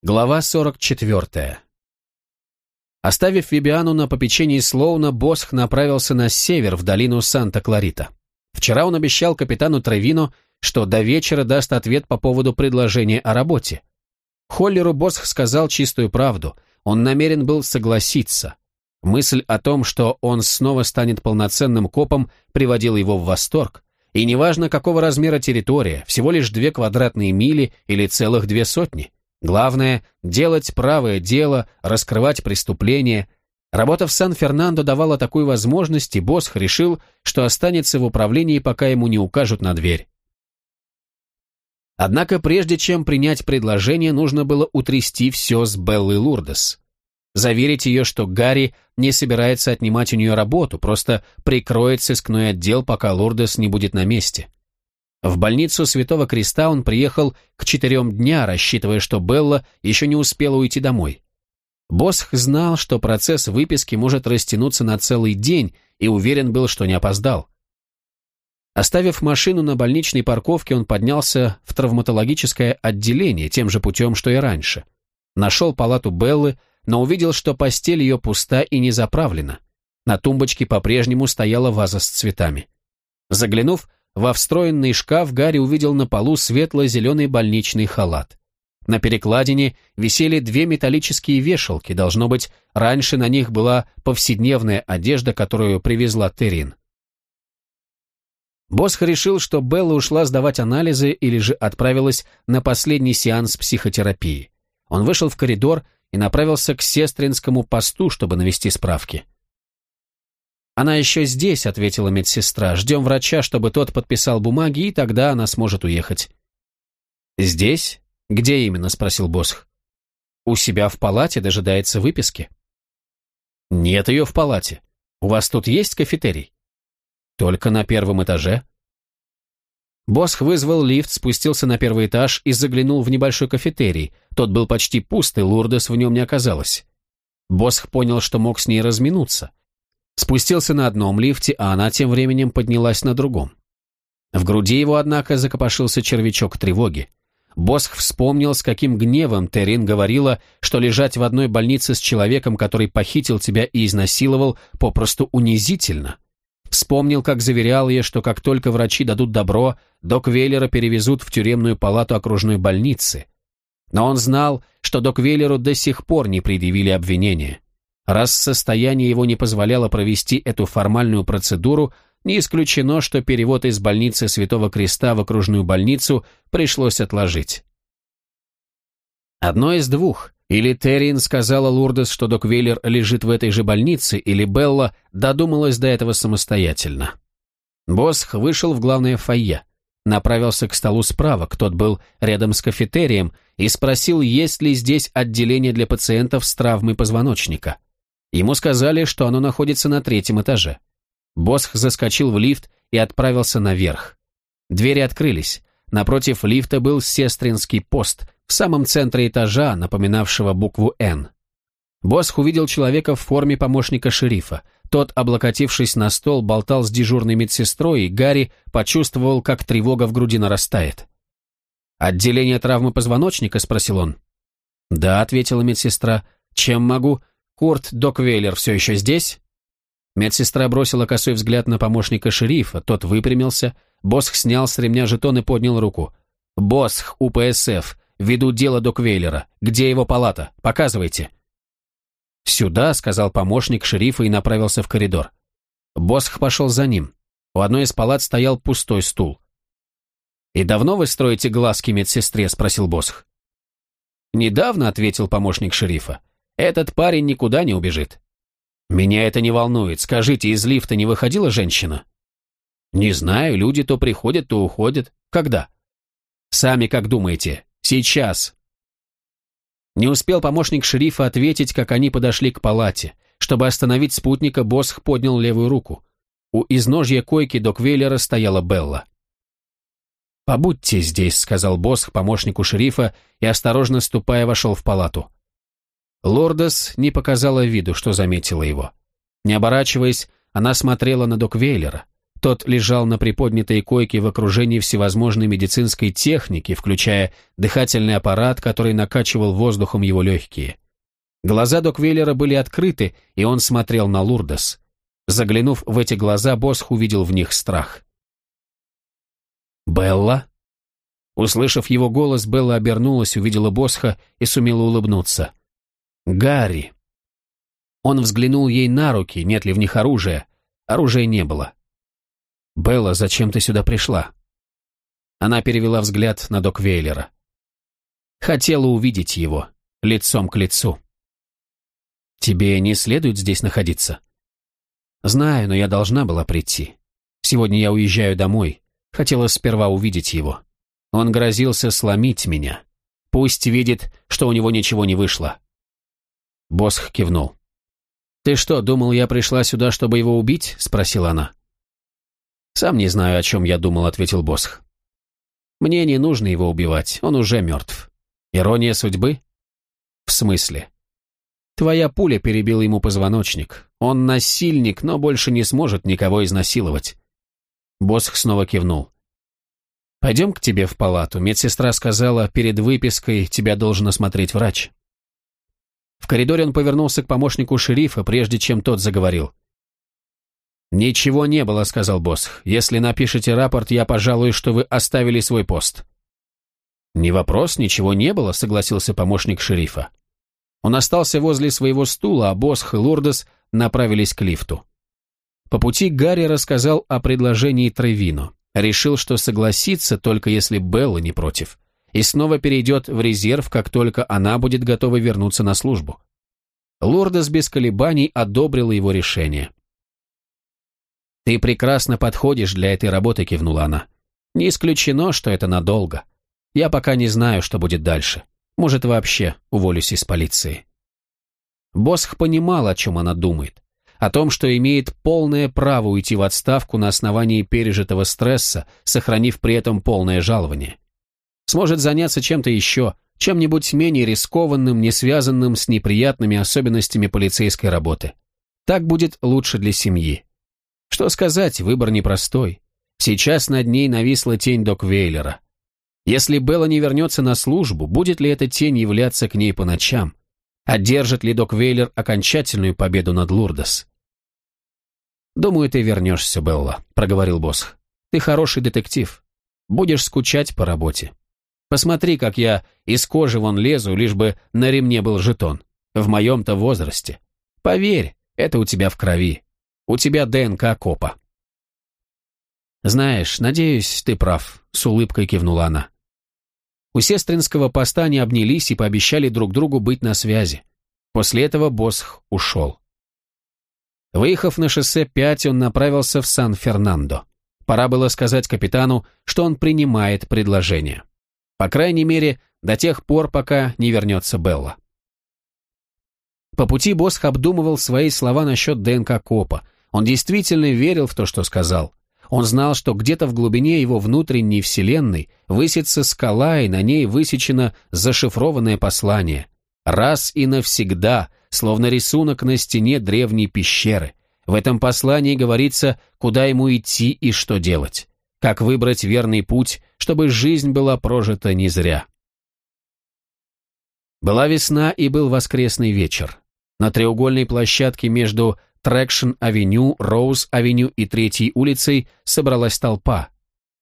Глава 44. Оставив Вибиану на попечении Слоуна, Босх направился на север, в долину Санта-Кларита. Вчера он обещал капитану Тревино, что до вечера даст ответ по поводу предложения о работе. Холлеру Босх сказал чистую правду, он намерен был согласиться. Мысль о том, что он снова станет полноценным копом, приводила его в восторг. И неважно, какого размера территория, всего лишь две квадратные мили или целых две сотни – Главное – делать правое дело, раскрывать преступления. Работа в Сан-Фернандо давала такую возможность, и Босх решил, что останется в управлении, пока ему не укажут на дверь. Однако прежде чем принять предложение, нужно было утрясти все с Беллой Лурдес. Заверить ее, что Гарри не собирается отнимать у нее работу, просто прикроет сыскной отдел, пока Лурдес не будет на месте. В больницу Святого Креста он приехал к четырем дня, рассчитывая, что Белла еще не успела уйти домой. Босх знал, что процесс выписки может растянуться на целый день, и уверен был, что не опоздал. Оставив машину на больничной парковке, он поднялся в травматологическое отделение тем же путем, что и раньше. Нашел палату Беллы, но увидел, что постель ее пуста и не заправлена. На тумбочке по-прежнему стояла ваза с цветами. Заглянув, во встроенный шкаф Гарри увидел на полу светло-зеленый больничный халат. На перекладине висели две металлические вешалки, должно быть, раньше на них была повседневная одежда, которую привезла Терин. Босх решил, что Белла ушла сдавать анализы или же отправилась на последний сеанс психотерапии. Он вышел в коридор и направился к сестринскому посту, чтобы навести справки. «Она еще здесь», — ответила медсестра. «Ждем врача, чтобы тот подписал бумаги, и тогда она сможет уехать». «Здесь? Где именно?» — спросил Босх. «У себя в палате дожидается выписки». «Нет ее в палате. У вас тут есть кафетерий?» «Только на первом этаже». Босх вызвал лифт, спустился на первый этаж и заглянул в небольшой кафетерий. Тот был почти пуст, и Лурдес в нем не оказалось. Босх понял, что мог с ней разминуться. Спустился на одном лифте, а она тем временем поднялась на другом. В груди его, однако, закопошился червячок тревоги. Босх вспомнил, с каким гневом Терин говорила, что лежать в одной больнице с человеком, который похитил тебя и изнасиловал, попросту унизительно. Вспомнил, как заверял ей, что как только врачи дадут добро, док Веллера перевезут в тюремную палату окружной больницы. Но он знал, что док Веллеру до сих пор не предъявили обвинения. Раз состояние его не позволяло провести эту формальную процедуру, не исключено, что перевод из больницы Святого Креста в окружную больницу пришлось отложить. Одно из двух. Или Террин сказала Лурдес, что док Веллер лежит в этой же больнице, или Белла додумалась до этого самостоятельно. Босх вышел в главное фойе, направился к столу справа, тот был рядом с кафетерием, и спросил, есть ли здесь отделение для пациентов с травмой позвоночника. Ему сказали, что оно находится на третьем этаже. Босх заскочил в лифт и отправился наверх. Двери открылись. Напротив лифта был сестринский пост, в самом центре этажа, напоминавшего букву «Н». Босх увидел человека в форме помощника шерифа. Тот, облокотившись на стол, болтал с дежурной медсестрой, и Гарри почувствовал, как тревога в груди нарастает. «Отделение травмы позвоночника?» – спросил он. «Да», – ответила медсестра. «Чем могу?» «Курт Доквейлер все еще здесь?» Медсестра бросила косой взгляд на помощника шерифа, тот выпрямился, Босх снял с ремня жетон и поднял руку. «Босх, УПСФ, веду дело Доквейлера. Где его палата? Показывайте». «Сюда», — сказал помощник шерифа и направился в коридор. Босх пошел за ним. У одной из палат стоял пустой стул. «И давно вы строите глазки медсестре?» — спросил Босх. «Недавно», — ответил помощник шерифа. Этот парень никуда не убежит. Меня это не волнует. Скажите, из лифта не выходила женщина? Не знаю, люди то приходят, то уходят. Когда? Сами как думаете? Сейчас. Не успел помощник шерифа ответить, как они подошли к палате. Чтобы остановить спутника, Босх поднял левую руку. У изножья койки Доквейлера стояла Белла. «Побудьте здесь», — сказал Босх помощнику шерифа и, осторожно ступая, вошел в палату. Лордес не показала виду, что заметила его. Не оборачиваясь, она смотрела на Доквейлера. Тот лежал на приподнятой койке в окружении всевозможной медицинской техники, включая дыхательный аппарат, который накачивал воздухом его легкие. Глаза Доквейлера были открыты, и он смотрел на Лурдес. Заглянув в эти глаза, Босх увидел в них страх. «Белла?» Услышав его голос, Белла обернулась, увидела Босха и сумела улыбнуться. «Гарри!» Он взглянул ей на руки, нет ли в них оружия. Оружия не было. «Белла, зачем ты сюда пришла?» Она перевела взгляд на док Вейлера. Хотела увидеть его, лицом к лицу. «Тебе не следует здесь находиться?» «Знаю, но я должна была прийти. Сегодня я уезжаю домой. Хотела сперва увидеть его. Он грозился сломить меня. Пусть видит, что у него ничего не вышло». Босх кивнул. «Ты что, думал, я пришла сюда, чтобы его убить?» — спросила она. «Сам не знаю, о чем я думал», — ответил Босх. «Мне не нужно его убивать, он уже мертв. Ирония судьбы?» «В смысле?» «Твоя пуля перебила ему позвоночник. Он насильник, но больше не сможет никого изнасиловать». Босх снова кивнул. «Пойдем к тебе в палату. Медсестра сказала, перед выпиской тебя должен осмотреть врач». В коридоре он повернулся к помощнику шерифа, прежде чем тот заговорил. «Ничего не было», — сказал босс. «Если напишете рапорт, я пожалуй, что вы оставили свой пост». «Не вопрос, ничего не было», — согласился помощник шерифа. Он остался возле своего стула, а босс и Лурдес направились к лифту. По пути Гарри рассказал о предложении Тревино. Решил, что согласится, только если Белла не против. И снова перейдет в резерв, как только она будет готова вернуться на службу. Лурдес без колебаний одобрила его решение. «Ты прекрасно подходишь для этой работы», — кивнула она. «Не исключено, что это надолго. Я пока не знаю, что будет дальше. Может, вообще уволюсь из полиции». Босх понимал, о чем она думает. О том, что имеет полное право уйти в отставку на основании пережитого стресса, сохранив при этом полное жалование. Сможет заняться чем-то еще, чем-нибудь менее рискованным, не связанным с неприятными особенностями полицейской работы. Так будет лучше для семьи. Что сказать, выбор непростой. Сейчас над ней нависла тень док Вейлера. Если Белла не вернется на службу, будет ли эта тень являться к ней по ночам? Одержит ли док Вейлер окончательную победу над Лурдос? «Думаю, ты вернешься, Белла», — проговорил босс. «Ты хороший детектив. Будешь скучать по работе. Посмотри, как я из кожи вон лезу, лишь бы на ремне был жетон. В моем-то возрасте. Поверь, это у тебя в крови. У тебя ДНК копа». «Знаешь, надеюсь, ты прав», — с улыбкой кивнула она. У сестринского поста они обнялись и пообещали друг другу быть на связи. После этого Босх ушел. Выехав на шоссе 5, он направился в Сан-Фернандо. Пора было сказать капитану, что он принимает предложение. По крайней мере, до тех пор, пока не вернется Белла. По пути Босх обдумывал свои слова насчет ДНК Копа, он действительно верил в то, что сказал. Он знал, что где-то в глубине его внутренней вселенной высится скала, и на ней высечено зашифрованное послание. Раз и навсегда, словно рисунок на стене древней пещеры. В этом послании говорится, куда ему идти и что делать. Как выбрать верный путь, чтобы жизнь была прожита не зря. Была весна и был воскресный вечер. На треугольной площадке между Трэкшн-авеню, Роуз-авеню и Третьей улицей собралась толпа.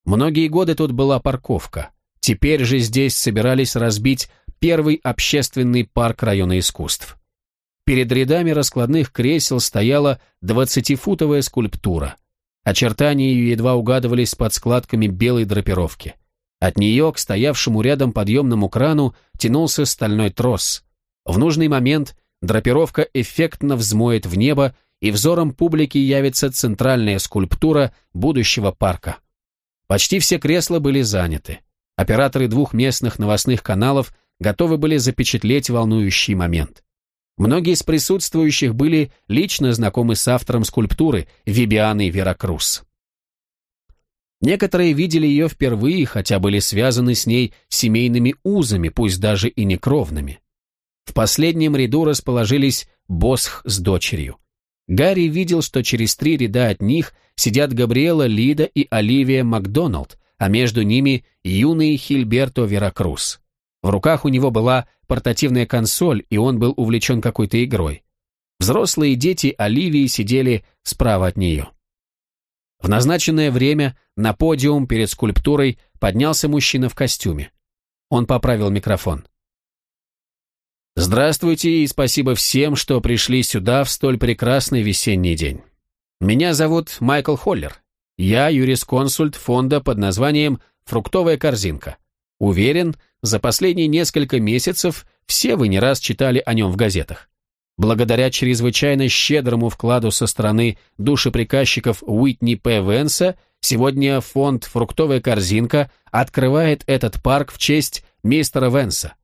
Многие годы тут была парковка. Теперь же здесь собирались разбить первый общественный парк района искусств. Перед рядами раскладных кресел стояла двадцатифутовая скульптура. Очертания ее едва угадывались под складками белой драпировки. От нее к стоявшему рядом подъемному крану тянулся стальной трос. В нужный момент драпировка эффектно взмоет в небо, и взором публики явится центральная скульптура будущего парка. Почти все кресла были заняты. Операторы двух местных новостных каналов готовы были запечатлеть волнующий момент. Многие из присутствующих были лично знакомы с автором скульптуры Вибианой Веракрус. Некоторые видели ее впервые, хотя были связаны с ней семейными узами, пусть даже и некровными. В последнем ряду расположились Босх с дочерью. Гарри видел, что через три ряда от них сидят Габриэла Лида и Оливия Макдоналд, а между ними юный Хильберто Веракрус. В руках у него была портативная консоль, и он был увлечен какой-то игрой. Взрослые дети Оливии сидели справа от нее. В назначенное время на подиум перед скульптурой поднялся мужчина в костюме. Он поправил микрофон. Здравствуйте и спасибо всем, что пришли сюда в столь прекрасный весенний день. Меня зовут Майкл Холлер. Я юрисконсульт фонда под названием «Фруктовая корзинка». Уверен, за последние несколько месяцев все вы не раз читали о нем в газетах. Благодаря чрезвычайно щедрому вкладу со стороны душеприказчиков Уитни П. Венса, сегодня фонд «Фруктовая корзинка» открывает этот парк в честь мистера Венса.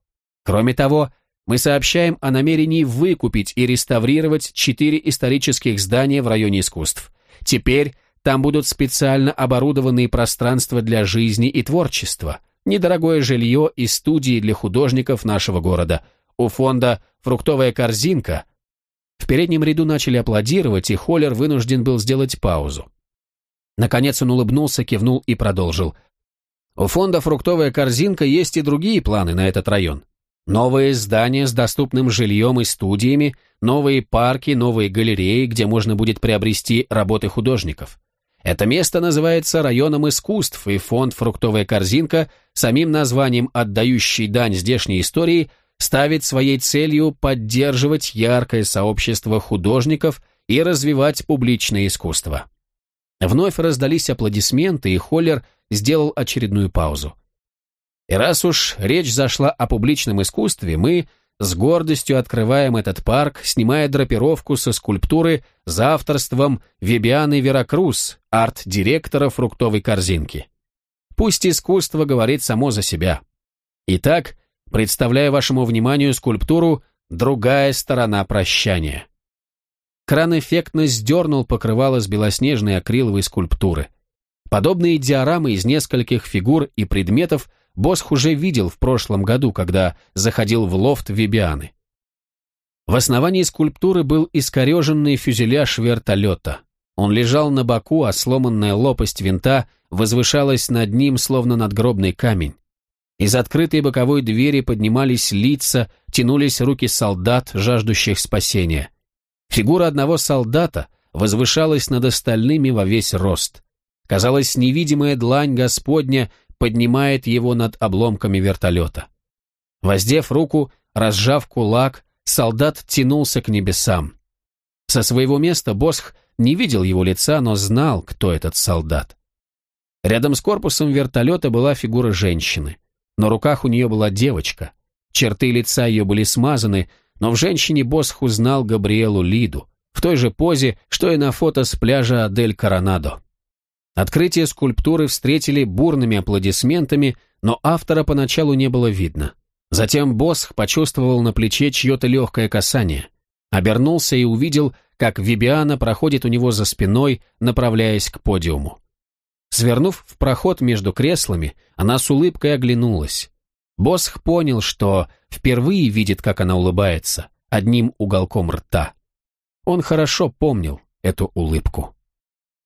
Кроме того, мы сообщаем о намерении выкупить и реставрировать четыре исторических здания в районе искусств. Теперь там будут специально оборудованные пространства для жизни и творчества, недорогое жилье и студии для художников нашего города. У фонда «Фруктовая корзинка» в переднем ряду начали аплодировать, и Холлер вынужден был сделать паузу. Наконец он улыбнулся, кивнул и продолжил. У фонда «Фруктовая корзинка» есть и другие планы на этот район. Новые здания с доступным жильем и студиями, новые парки, новые галереи, где можно будет приобрести работы художников. Это место называется районом искусств, и фонд «Фруктовая корзинка», самим названием отдающий дань здешней истории, ставит своей целью поддерживать яркое сообщество художников и развивать публичное искусство. Вновь раздались аплодисменты, и Холлер сделал очередную паузу. И раз уж речь зашла о публичном искусстве, мы с гордостью открываем этот парк, снимая драпировку со скульптуры за авторством Вибианы Веракрус, арт-директора фруктовой корзинки. Пусть искусство говорит само за себя. Итак, представляю вашему вниманию скульптуру «Другая сторона прощания». Кран эффектно сдернул покрывало с белоснежной акриловой скульптуры. Подобные диорамы из нескольких фигур и предметов – Босх уже видел в прошлом году, когда заходил в лофт Вибианы. В основании скульптуры был искореженный фюзеляж вертолета. Он лежал на боку, а сломанная лопасть винта возвышалась над ним, словно надгробный камень. Из открытой боковой двери поднимались лица, тянулись руки солдат, жаждущих спасения. Фигура одного солдата возвышалась над остальными во весь рост. Казалось, невидимая длань Господня поднимает его над обломками вертолета. Воздев руку, разжав кулак, солдат тянулся к небесам. Со своего места Босх не видел его лица, но знал, кто этот солдат. Рядом с корпусом вертолета была фигура женщины. На руках у нее была девочка. Черты лица ее были смазаны, но в женщине Босх узнал Габриэлу Лиду, в той же позе, что и на фото с пляжа Дель Коронадо. Открытие скульптуры встретили бурными аплодисментами, но автора поначалу не было видно. Затем Босх почувствовал на плече чье-то легкое касание. Обернулся и увидел, как Вибиана проходит у него за спиной, направляясь к подиуму. Свернув в проход между креслами, она с улыбкой оглянулась. Босх понял, что впервые видит, как она улыбается, одним уголком рта. Он хорошо помнил эту улыбку.